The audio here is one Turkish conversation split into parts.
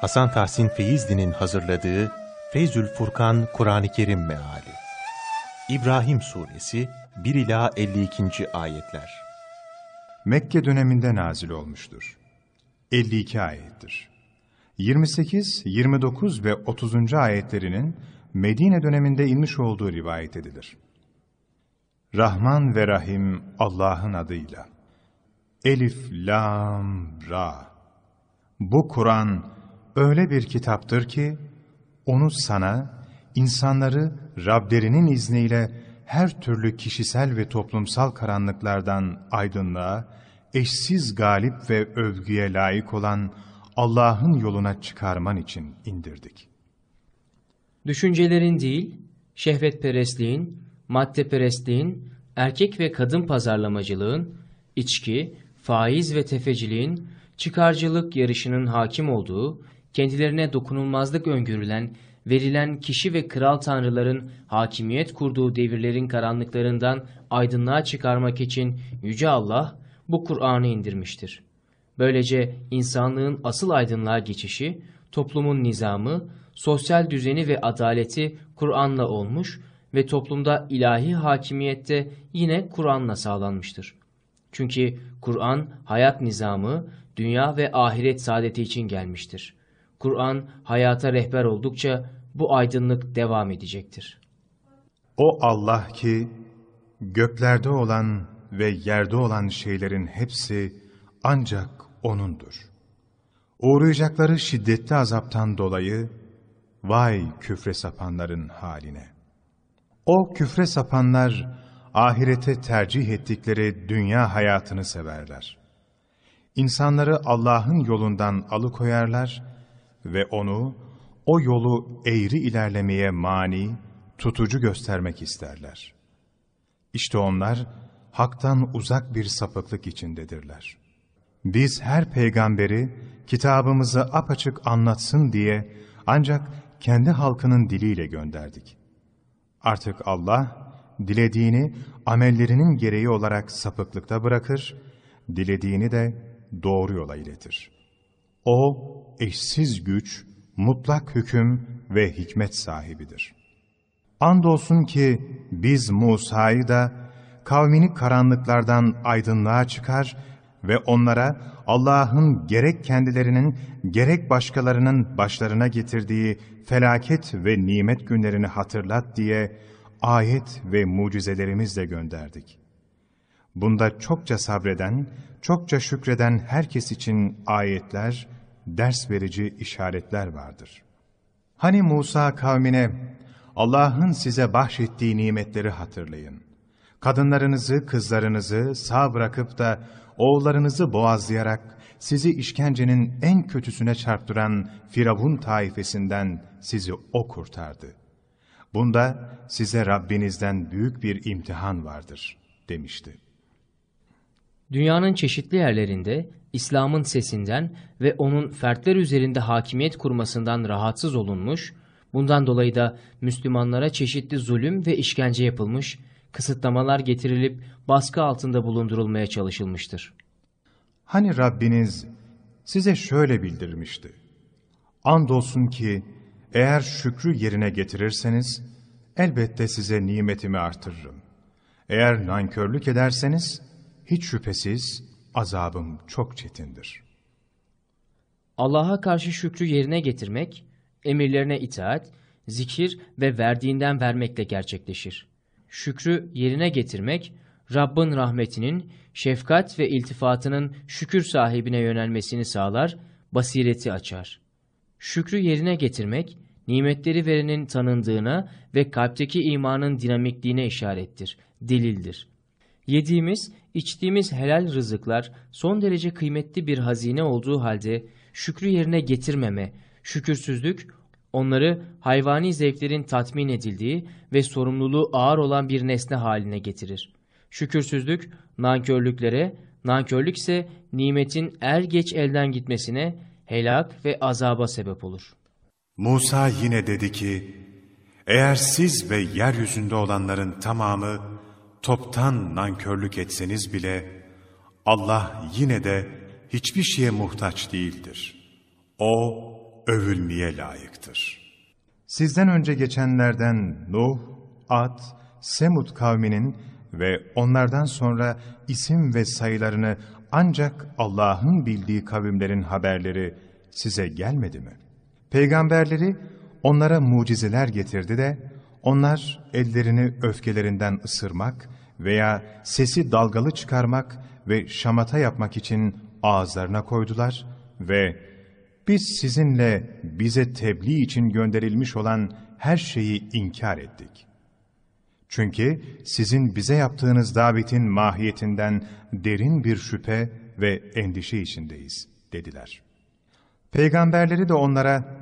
Hasan Tahsin Feyzli'nin hazırladığı Feyzül Furkan Kur'an-ı Kerim Meali İbrahim Suresi 1 ila 52. ayetler. Mekke döneminde nazil olmuştur. 52 ayettir. 28, 29 ve 30. ayetlerinin Medine döneminde inmiş olduğu rivayet edilir. Rahman ve Rahim Allah'ın adıyla. Elif, Lam, Ra. Bu Kur'an öyle bir kitaptır ki, onu sana, insanları Rablerinin izniyle her türlü kişisel ve toplumsal karanlıklardan aydınlığa, eşsiz galip ve övgüye layık olan Allah'ın yoluna çıkarman için indirdik. Düşüncelerin değil, şehvetperestliğin, maddeperestliğin, erkek ve kadın pazarlamacılığın, içki, faiz ve tefeciliğin, çıkarcılık yarışının hakim olduğu, kendilerine dokunulmazlık öngörülen, verilen kişi ve kral tanrıların hakimiyet kurduğu devirlerin karanlıklarından aydınlığa çıkarmak için Yüce Allah bu Kur'an'ı indirmiştir. Böylece insanlığın asıl aydınlığa geçişi, toplumun nizamı, sosyal düzeni ve adaleti Kur'an'la olmuş ve toplumda ilahi hakimiyette yine Kur'an'la sağlanmıştır. Çünkü Kur'an hayat nizamı, dünya ve ahiret saadeti için gelmiştir. Kur'an hayata rehber oldukça bu aydınlık devam edecektir. O Allah ki, göklerde olan ve yerde olan şeylerin hepsi ancak O'nundur. Uğrayacakları şiddetli azaptan dolayı, vay küfre sapanların haline. O küfre sapanlar, ahirete tercih ettikleri dünya hayatını severler. İnsanları Allah'ın yolundan alıkoyarlar ve onu, o yolu eğri ilerlemeye mani, tutucu göstermek isterler. İşte onlar, haktan uzak bir sapıklık içindedirler. Biz her peygamberi, kitabımızı apaçık anlatsın diye, ancak kendi halkının diliyle gönderdik. Artık Allah, dilediğini amellerinin gereği olarak sapıklıkta bırakır, dilediğini de doğru yola iletir. O, eşsiz güç, mutlak hüküm ve hikmet sahibidir. Andolsun ki biz Musa'yı da kavmini karanlıklardan aydınlığa çıkar ve onlara Allah'ın gerek kendilerinin gerek başkalarının başlarına getirdiği felaket ve nimet günlerini hatırlat diye ayet ve mucizelerimizle gönderdik. Bunda çokça sabreden, çokça şükreden herkes için ayetler, ders verici işaretler vardır. Hani Musa kavmine, Allah'ın size bahşettiği nimetleri hatırlayın. Kadınlarınızı, kızlarınızı sağ bırakıp da oğullarınızı boğazlayarak sizi işkencenin en kötüsüne çarptıran Firavun taifesinden sizi o kurtardı. Bunda size Rabbinizden büyük bir imtihan vardır demişti. Dünyanın çeşitli yerlerinde İslam'ın sesinden ve onun fertler üzerinde hakimiyet kurmasından rahatsız olunmuş, bundan dolayı da Müslümanlara çeşitli zulüm ve işkence yapılmış, kısıtlamalar getirilip baskı altında bulundurulmaya çalışılmıştır. Hani Rabbiniz size şöyle bildirmişti. Andolsun ki eğer şükrü yerine getirirseniz elbette size nimetimi artırırım. Eğer nankörlük ederseniz hiç şüphesiz azabım çok çetindir. Allah'a karşı şükrü yerine getirmek, emirlerine itaat, zikir ve verdiğinden vermekle gerçekleşir. Şükrü yerine getirmek, Rabbin rahmetinin, şefkat ve iltifatının şükür sahibine yönelmesini sağlar, basireti açar. Şükrü yerine getirmek, nimetleri verenin tanındığına ve kalpteki imanın dinamikliğine işarettir, delildir. Yediğimiz, içtiğimiz helal rızıklar son derece kıymetli bir hazine olduğu halde şükrü yerine getirmeme, şükürsüzlük, onları hayvani zevklerin tatmin edildiği ve sorumluluğu ağır olan bir nesne haline getirir. Şükürsüzlük, nankörlüklere, nankörlük ise nimetin er geç elden gitmesine, helak ve azaba sebep olur. Musa yine dedi ki, eğer siz ve yeryüzünde olanların tamamı toptan nankörlük etseniz bile Allah yine de hiçbir şeye muhtaç değildir. O övülmeye layıktır. Sizden önce geçenlerden Nuh, Ad, Semud kavminin ve onlardan sonra isim ve sayılarını ancak Allah'ın bildiği kavimlerin haberleri size gelmedi mi? Peygamberleri onlara mucizeler getirdi de onlar ellerini öfkelerinden ısırmak veya sesi dalgalı çıkarmak ve şamata yapmak için ağızlarına koydular ve biz sizinle bize tebliğ için gönderilmiş olan her şeyi inkar ettik. Çünkü sizin bize yaptığınız davetin mahiyetinden derin bir şüphe ve endişe içindeyiz, dediler. Peygamberleri de onlara,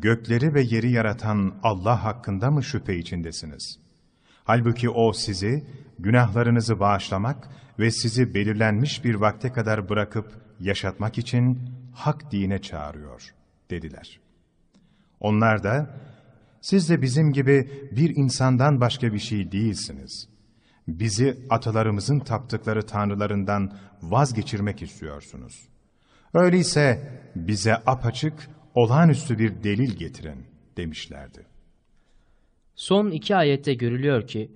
gökleri ve yeri yaratan Allah hakkında mı şüphe içindesiniz? Halbuki O sizi, günahlarınızı bağışlamak ve sizi belirlenmiş bir vakte kadar bırakıp yaşatmak için hak dine çağırıyor, dediler. Onlar da, siz de bizim gibi bir insandan başka bir şey değilsiniz. Bizi atalarımızın taptıkları tanrılarından vazgeçirmek istiyorsunuz. Öyleyse bize apaçık, olağanüstü bir delil getirin demişlerdi. Son iki ayette görülüyor ki,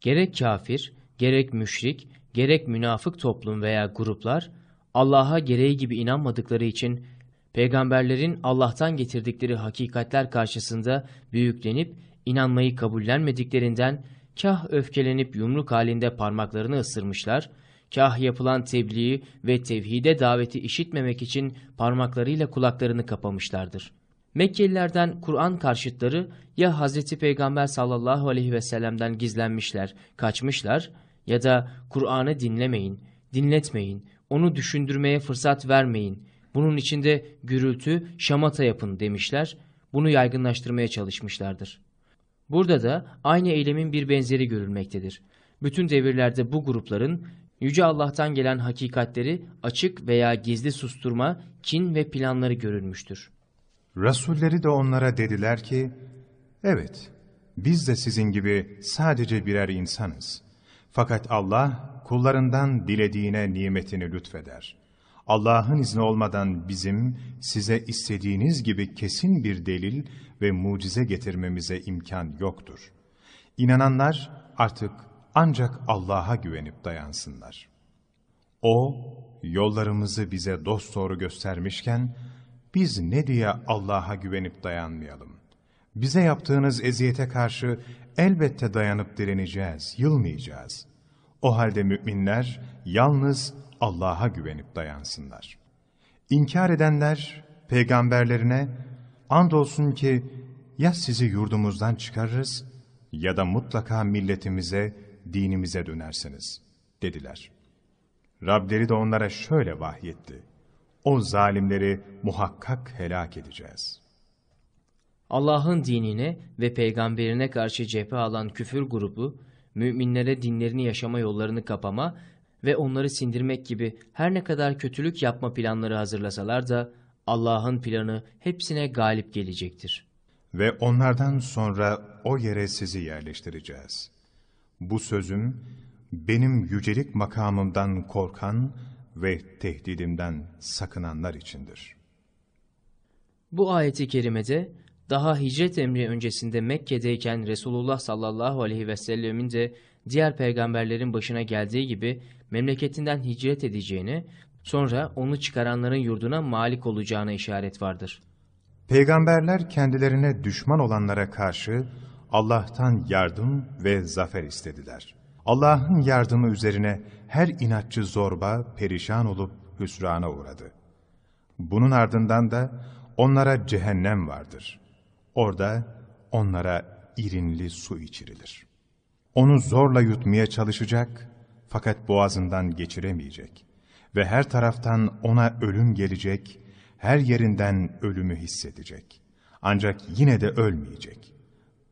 gerek kafir, gerek müşrik, gerek münafık toplum veya gruplar, Allah'a gereği gibi inanmadıkları için peygamberlerin Allah'tan getirdikleri hakikatler karşısında büyüklenip inanmayı kabullenmediklerinden kah öfkelenip yumruk halinde parmaklarını ısırmışlar, kah yapılan tebliği ve tevhide daveti işitmemek için parmaklarıyla kulaklarını kapamışlardır. Mekkelilerden Kur'an karşıtları ya Hz. Peygamber sallallahu aleyhi ve sellem'den gizlenmişler, kaçmışlar ya da Kur'an'ı dinlemeyin, dinletmeyin, onu düşündürmeye fırsat vermeyin, bunun içinde gürültü, şamata yapın demişler, bunu yaygınlaştırmaya çalışmışlardır. Burada da aynı eylemin bir benzeri görülmektedir. Bütün devirlerde bu grupların Yüce Allah'tan gelen hakikatleri açık veya gizli susturma, kin ve planları görülmüştür. Rasulleri de onlara dediler ki, Evet, biz de sizin gibi sadece birer insanız. Fakat Allah kullarından dilediğine nimetini lütfeder. Allah'ın izni olmadan bizim size istediğiniz gibi kesin bir delil ve mucize getirmemize imkan yoktur. İnananlar artık ancak Allah'a güvenip dayansınlar. O, yollarımızı bize dosdoğru göstermişken, biz ne diye Allah'a güvenip dayanmayalım? Bize yaptığınız eziyete karşı elbette dayanıp direneceğiz, yılmayacağız. O halde müminler yalnız Allah'a güvenip dayansınlar. İnkar edenler peygamberlerine andolsun ki ya sizi yurdumuzdan çıkarırız ya da mutlaka milletimize, dinimize dönersiniz dediler. Rableri de onlara şöyle vahyetti. O zalimleri muhakkak helak edeceğiz. Allah'ın dinine ve peygamberine karşı cephe alan küfür grubu, müminlere dinlerini yaşama yollarını kapama ve onları sindirmek gibi her ne kadar kötülük yapma planları hazırlasalar da Allah'ın planı hepsine galip gelecektir. Ve onlardan sonra o yere sizi yerleştireceğiz. Bu sözüm benim yücelik makamımdan korkan ve tehdidimden sakınanlar içindir. Bu ayeti kerimede daha hicret emri öncesinde Mekke'deyken Resulullah sallallahu aleyhi ve sellemin de diğer peygamberlerin başına geldiği gibi memleketinden hicret edeceğini, sonra onu çıkaranların yurduna malik olacağına işaret vardır. Peygamberler kendilerine düşman olanlara karşı Allah'tan yardım ve zafer istediler. Allah'ın yardımı üzerine her inatçı zorba perişan olup hüsrana uğradı. Bunun ardından da onlara cehennem vardır. Orada onlara irinli su içirilir. Onu zorla yutmaya çalışacak fakat boğazından geçiremeyecek ve her taraftan ona ölüm gelecek, her yerinden ölümü hissedecek. Ancak yine de ölmeyecek.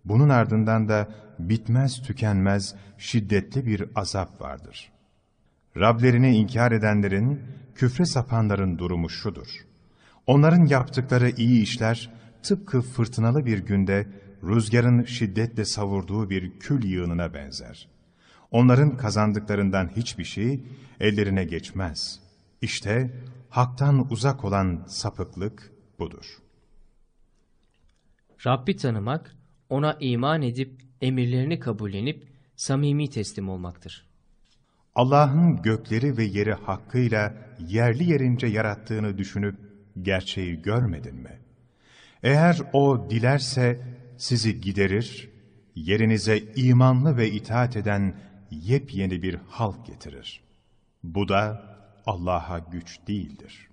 Bunun ardından da bitmez tükenmez şiddetli bir azap vardır. Rablerini inkar edenlerin, küfre sapanların durumu şudur. Onların yaptıkları iyi işler, tıpkı fırtınalı bir günde rüzgarın şiddetle savurduğu bir kül yığınına benzer. Onların kazandıklarından hiçbir şey ellerine geçmez. İşte haktan uzak olan sapıklık budur. Rabbi tanımak, ona iman edip emirlerini kabullenip samimi teslim olmaktır. Allah'ın gökleri ve yeri hakkıyla yerli yerince yarattığını düşünüp gerçeği görmedin mi? Eğer O dilerse sizi giderir, yerinize imanlı ve itaat eden yepyeni bir halk getirir. Bu da Allah'a güç değildir.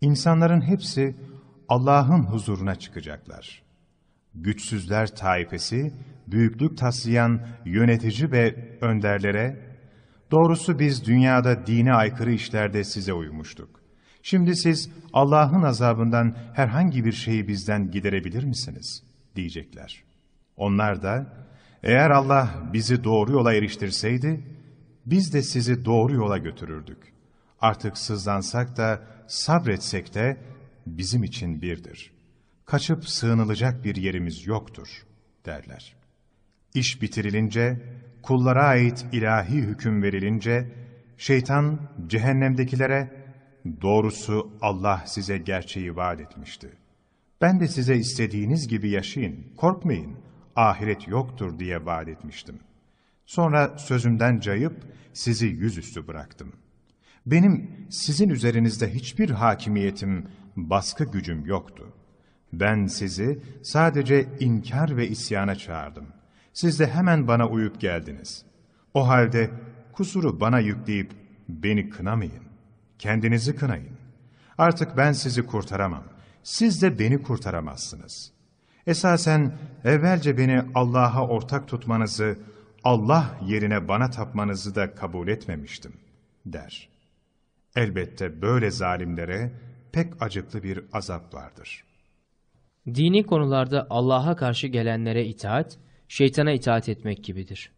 İnsanların hepsi Allah'ın huzuruna çıkacaklar. Güçsüzler taifesi, büyüklük taslayan yönetici ve önderlere, doğrusu biz dünyada dine aykırı işlerde size uymuştuk. Şimdi siz Allah'ın azabından herhangi bir şeyi bizden giderebilir misiniz? diyecekler. Onlar da, eğer Allah bizi doğru yola eriştirseydi, biz de sizi doğru yola götürürdük. Artık sızlansak da, sabretsek de bizim için birdir. Kaçıp sığınılacak bir yerimiz yoktur, derler. İş bitirilince, kullara ait ilahi hüküm verilince, şeytan cehennemdekilere, doğrusu Allah size gerçeği vaat etmişti. Ben de size istediğiniz gibi yaşayın, korkmayın, ahiret yoktur diye vaat etmiştim. Sonra sözümden cayıp sizi yüzüstü bıraktım. Benim sizin üzerinizde hiçbir hakimiyetim, baskı gücüm yoktu. Ben sizi sadece inkar ve isyana çağırdım. Siz de hemen bana uyup geldiniz. O halde kusuru bana yükleyip beni kınamayın. Kendinizi kınayın. Artık ben sizi kurtaramam. Siz de beni kurtaramazsınız. Esasen evvelce beni Allah'a ortak tutmanızı, Allah yerine bana tapmanızı da kabul etmemiştim, der. Elbette böyle zalimlere pek acıklı bir azap vardır. Dini konularda Allah'a karşı gelenlere itaat, şeytana itaat etmek gibidir.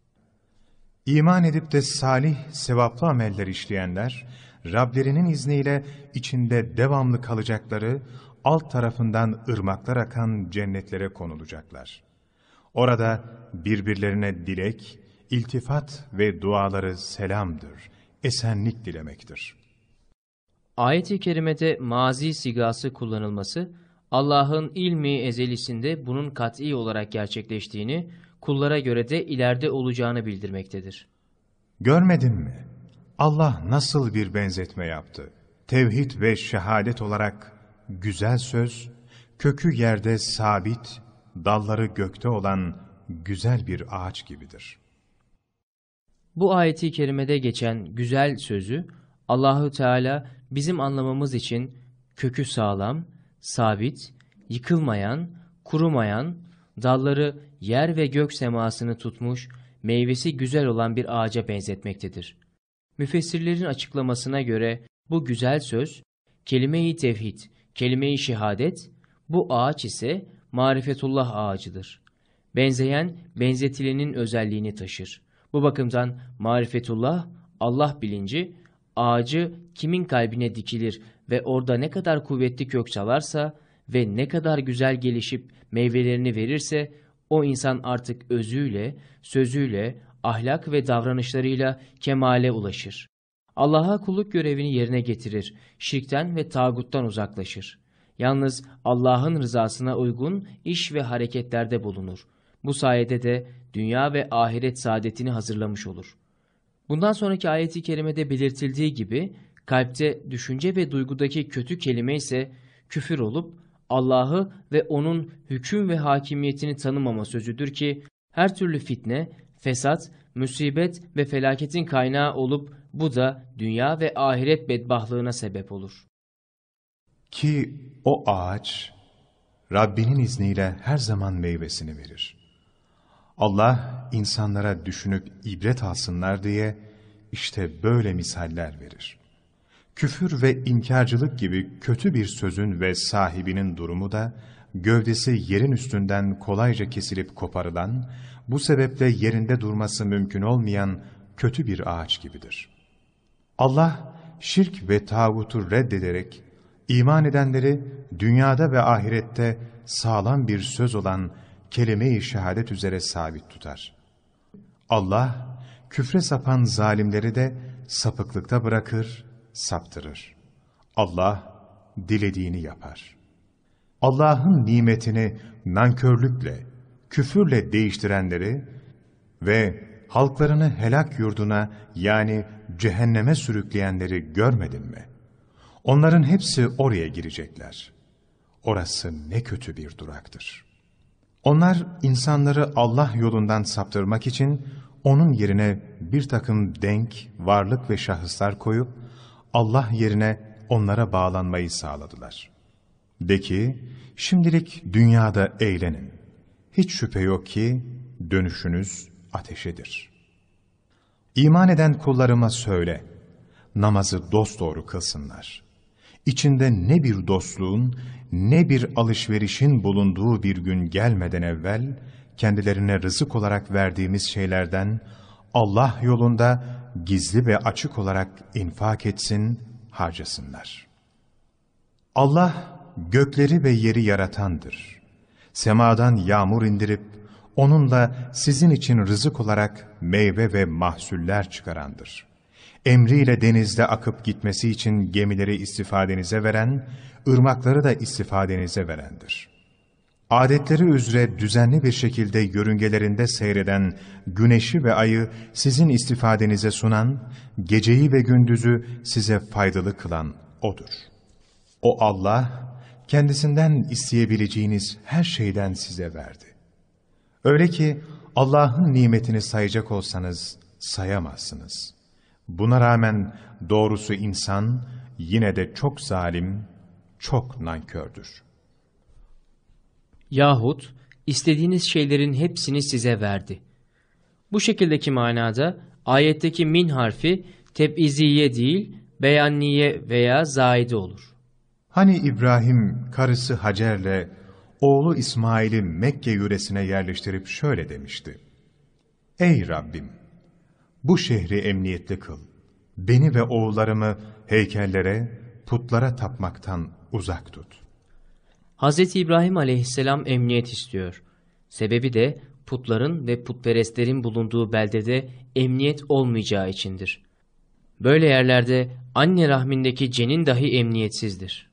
İman edip de salih, sevaplı ameller işleyenler, Rablerinin izniyle içinde devamlı kalacakları, alt tarafından ırmaklar akan cennetlere konulacaklar. Orada birbirlerine dilek, iltifat ve duaları selamdır, esenlik dilemektir. Ayet-i kerimede mazi sigası kullanılması, Allah'ın ilmi ezelisinde bunun kat'i olarak gerçekleştiğini, kullara göre de ileride olacağını bildirmektedir. Görmedin mi? Allah nasıl bir benzetme yaptı? Tevhid ve şehadet olarak güzel söz, kökü yerde sabit, dalları gökte olan güzel bir ağaç gibidir. Bu ayeti kerimede geçen güzel sözü Allahü Teala bizim anlamamız için kökü sağlam, sabit, yıkılmayan, kurumayan, dalları yer ve gök semasını tutmuş, meyvesi güzel olan bir ağaca benzetmektedir. Müfessirlerin açıklamasına göre bu güzel söz, kelime-i tevhid, kelime-i şehadet, bu ağaç ise marifetullah ağacıdır. Benzeyen, benzetilenin özelliğini taşır. Bu bakımdan marifetullah, Allah bilinci, ağacı kimin kalbine dikilir ve orada ne kadar kuvvetli kök çalarsa ve ne kadar güzel gelişip meyvelerini verirse, o insan artık özüyle, sözüyle, ahlak ve davranışlarıyla kemale ulaşır. Allah'a kulluk görevini yerine getirir, şirkten ve tağuttan uzaklaşır. Yalnız Allah'ın rızasına uygun iş ve hareketlerde bulunur. Bu sayede de dünya ve ahiret saadetini hazırlamış olur. Bundan sonraki ayeti kerimede belirtildiği gibi kalpte düşünce ve duygudaki kötü kelime ise küfür olup Allah'ı ve onun hüküm ve hakimiyetini tanımama sözüdür ki her türlü fitne, fesat, musibet ve felaketin kaynağı olup bu da dünya ve ahiret bedbahlığına sebep olur. Ki o ağaç Rabbinin izniyle her zaman meyvesini verir. Allah insanlara düşünüp ibret alsınlar diye işte böyle misaller verir. Küfür ve inkarcılık gibi kötü bir sözün ve sahibinin durumu da gövdesi yerin üstünden kolayca kesilip koparılan, bu sebeple yerinde durması mümkün olmayan kötü bir ağaç gibidir. Allah şirk ve tağutu reddederek iman edenleri dünyada ve ahirette sağlam bir söz olan kelime-i şehadet üzere sabit tutar. Allah küfre sapan zalimleri de sapıklıkta bırakır, saptırır. Allah dilediğini yapar. Allah'ın nimetini nankörlükle, küfürle değiştirenleri ve halklarını helak yurduna yani cehenneme sürükleyenleri görmedin mi? Onların hepsi oraya girecekler. Orası ne kötü bir duraktır. Onlar insanları Allah yolundan saptırmak için onun yerine bir takım denk, varlık ve şahıslar koyup Allah yerine onlara bağlanmayı sağladılar. De ki, şimdilik dünyada eğlenin. Hiç şüphe yok ki dönüşünüz ateşedir. İman eden kullarıma söyle, namazı dosdoğru kılsınlar. İçinde ne bir dostluğun ne bir alışverişin bulunduğu bir gün gelmeden evvel, kendilerine rızık olarak verdiğimiz şeylerden Allah yolunda gizli ve açık olarak infak etsin, harcasınlar. Allah gökleri ve yeri yaratandır. Semadan yağmur indirip onunla sizin için rızık olarak meyve ve mahsuller çıkarandır. Emriyle denizde akıp gitmesi için gemileri istifadenize veren, ırmakları da istifadenize verendir. Adetleri üzere düzenli bir şekilde yörüngelerinde seyreden güneşi ve ayı sizin istifadenize sunan, geceyi ve gündüzü size faydalı kılan O'dur. O Allah, kendisinden isteyebileceğiniz her şeyden size verdi. Öyle ki Allah'ın nimetini sayacak olsanız sayamazsınız. Buna rağmen doğrusu insan yine de çok zalim, çok nankördür. Yahut istediğiniz şeylerin hepsini size verdi. Bu şekildeki manada ayetteki min harfi teb'iziye değil beyanniye veya zaide olur. Hani İbrahim karısı Hacer'le oğlu İsmail'i Mekke yöresine yerleştirip şöyle demişti. Ey Rabbim! Bu şehri emniyetli kıl. Beni ve oğullarımı heykellere, putlara tapmaktan uzak tut. Hz. İbrahim aleyhisselam emniyet istiyor. Sebebi de putların ve putperestlerin bulunduğu beldede emniyet olmayacağı içindir. Böyle yerlerde anne rahmindeki cenin dahi emniyetsizdir.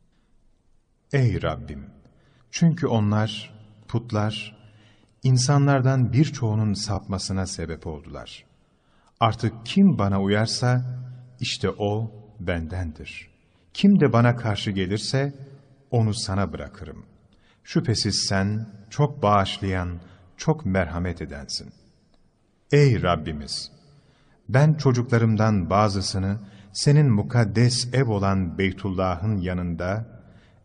Ey Rabbim! Çünkü onlar, putlar, insanlardan birçoğunun sapmasına sebep oldular. Artık kim bana uyarsa, işte o bendendir. Kim de bana karşı gelirse, onu sana bırakırım. Şüphesiz sen çok bağışlayan, çok merhamet edensin. Ey Rabbimiz! Ben çocuklarımdan bazısını senin mukaddes ev olan Beytullah'ın yanında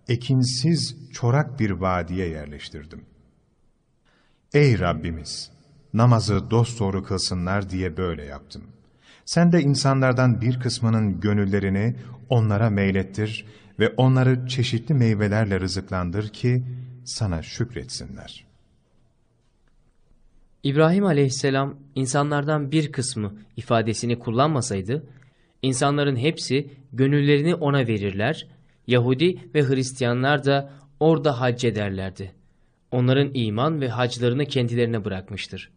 ekinsiz çorak bir vadiye yerleştirdim. Ey Rabbimiz! Namazı dosdoğru kılsınlar diye böyle yaptım. Sen de insanlardan bir kısmının gönüllerini onlara meylettir ve onları çeşitli meyvelerle rızıklandır ki sana şükretsinler. İbrahim aleyhisselam insanlardan bir kısmı ifadesini kullanmasaydı, insanların hepsi gönüllerini ona verirler, Yahudi ve Hristiyanlar da orada hac ederlerdi. Onların iman ve haclarını kendilerine bırakmıştır.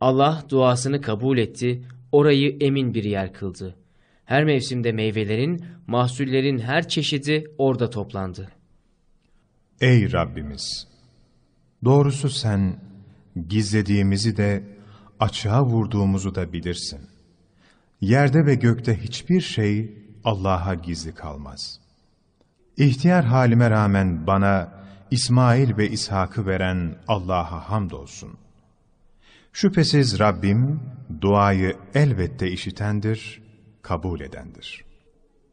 Allah duasını kabul etti, orayı emin bir yer kıldı. Her mevsimde meyvelerin, mahsullerin her çeşidi orada toplandı. Ey Rabbimiz! Doğrusu sen gizlediğimizi de açığa vurduğumuzu da bilirsin. Yerde ve gökte hiçbir şey Allah'a gizli kalmaz. İhtiyar halime rağmen bana İsmail ve İshak'ı veren Allah'a hamdolsun. Şüphesiz Rabbim duayı elbette işitendir, kabul edendir.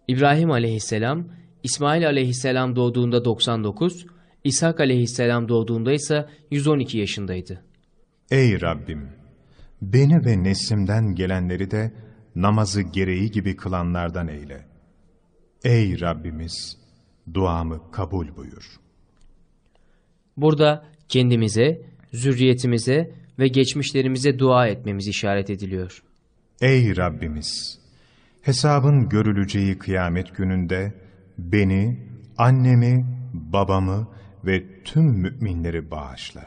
İbrahim aleyhisselam, İsmail aleyhisselam doğduğunda 99, İshak aleyhisselam doğduğunda ise 112 yaşındaydı. Ey Rabbim! Beni ve neslimden gelenleri de namazı gereği gibi kılanlardan eyle. Ey Rabbimiz! Duamı kabul buyur. Burada kendimize, zürriyetimize ve geçmişlerimize dua etmemiz işaret ediliyor. Ey Rabbimiz! Hesabın görüleceği kıyamet gününde beni, annemi, babamı ve tüm müminleri bağışla.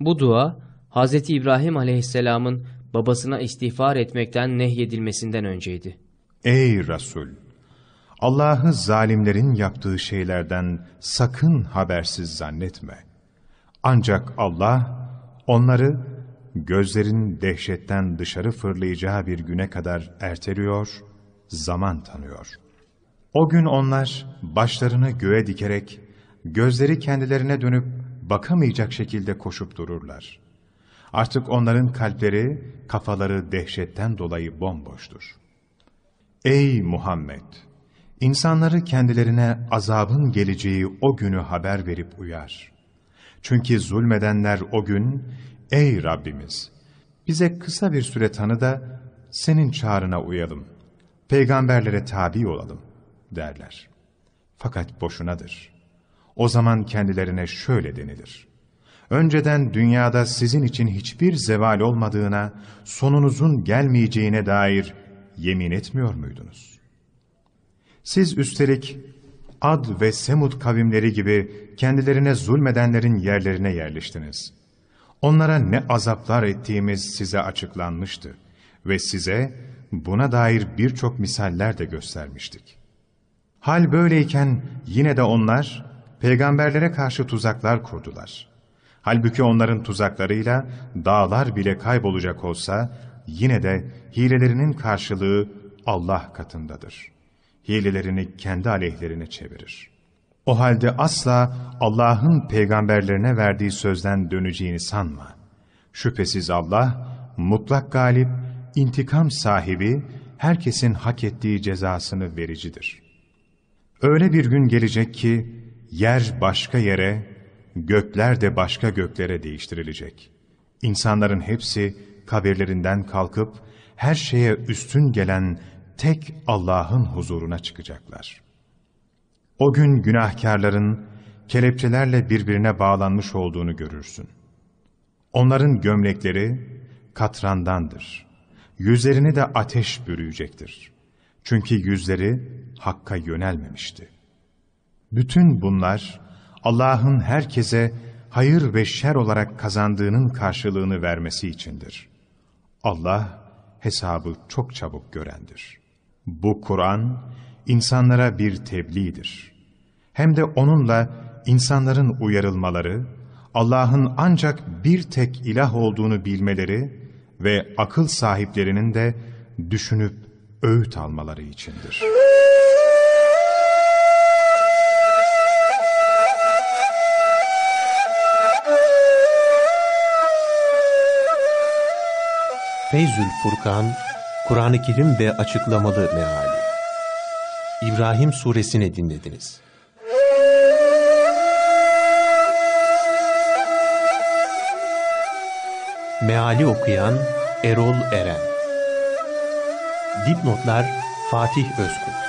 Bu dua Hz. İbrahim aleyhisselamın babasına istiğfar etmekten nehyedilmesinden önceydi. Ey Resul! Allah'ı zalimlerin yaptığı şeylerden sakın habersiz zannetme. Ancak Allah onları gözlerin dehşetten dışarı fırlayacağı bir güne kadar erteliyor, zaman tanıyor. O gün onlar başlarını göğe dikerek, gözleri kendilerine dönüp bakamayacak şekilde koşup dururlar. Artık onların kalpleri, kafaları dehşetten dolayı bomboştur. Ey Muhammed! İnsanları kendilerine azabın geleceği o günü haber verip uyar. Çünkü zulmedenler o gün, ey Rabbimiz! Bize kısa bir süre tanı da senin çağrına uyalım. Peygamberlere tabi olalım derler. Fakat boşunadır. O zaman kendilerine şöyle denilir. Önceden dünyada sizin için hiçbir zeval olmadığına, sonunuzun gelmeyeceğine dair yemin etmiyor muydunuz? Siz üstelik Ad ve Semud kavimleri gibi kendilerine zulmedenlerin yerlerine yerleştiniz. Onlara ne azaplar ettiğimiz size açıklanmıştı ve size buna dair birçok misaller de göstermiştik. Hal böyleyken yine de onlar peygamberlere karşı tuzaklar kurdular. Halbuki onların tuzaklarıyla dağlar bile kaybolacak olsa yine de hilelerinin karşılığı Allah katındadır. Hilelerini kendi aleyhlerine çevirir. O halde asla Allah'ın peygamberlerine verdiği sözden döneceğini sanma. Şüphesiz Allah mutlak galip, intikam sahibi, herkesin hak ettiği cezasını vericidir. Öyle bir gün gelecek ki yer başka yere, gökler de başka göklere değiştirilecek. İnsanların hepsi kabirlerinden kalkıp her şeye üstün gelen tek Allah'ın huzuruna çıkacaklar. O gün günahkarların kelepçelerle birbirine bağlanmış olduğunu görürsün. Onların gömlekleri katrandandır. Yüzlerini de ateş bürüyecektir. Çünkü yüzleri Hakk'a yönelmemişti. Bütün bunlar Allah'ın herkese hayır ve şer olarak kazandığının karşılığını vermesi içindir. Allah hesabı çok çabuk görendir. Bu Kur'an insanlara bir tebliğdir. Hem de onunla insanların uyarılmaları, Allah'ın ancak bir tek ilah olduğunu bilmeleri ve akıl sahiplerinin de düşünüp öğüt almaları içindir. Feyzül Furkan, Kur'an-ı Kerim ve Açıklamalı Meali İbrahim Suresini dinlediniz. Meali okuyan Erol Eren Dipnotlar Fatih Özkurt